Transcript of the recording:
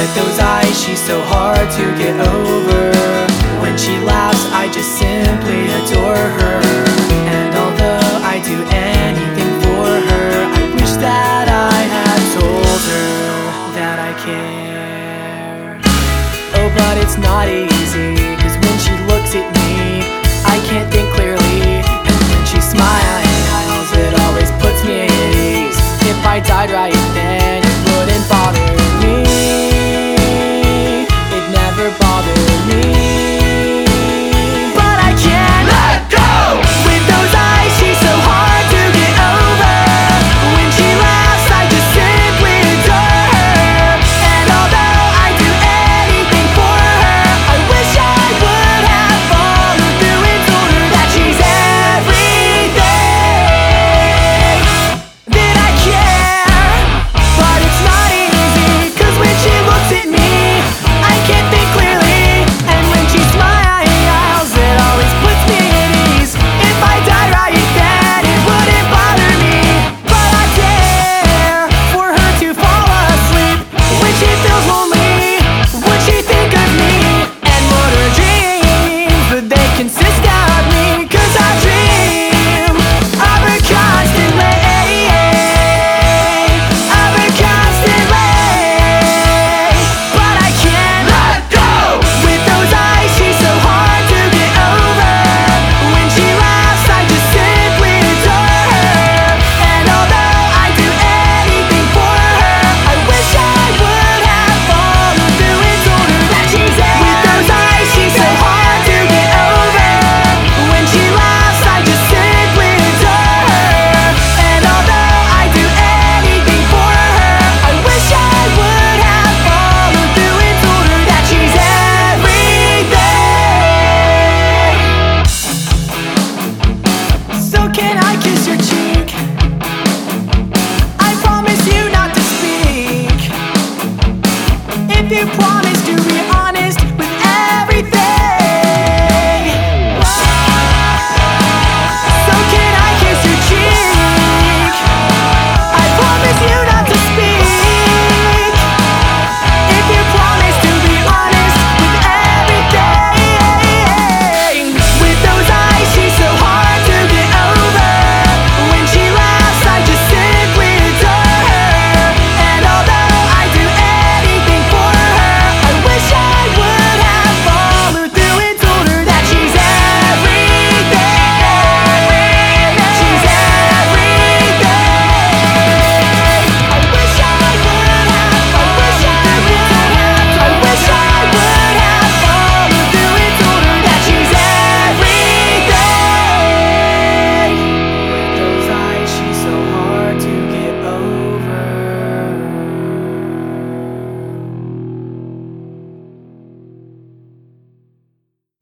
with those eyes, she's so hard to get over. When she laughs, I just simply adore her. And although I do anything for her, I wish that I had told her that I care. Oh, but it's not easy.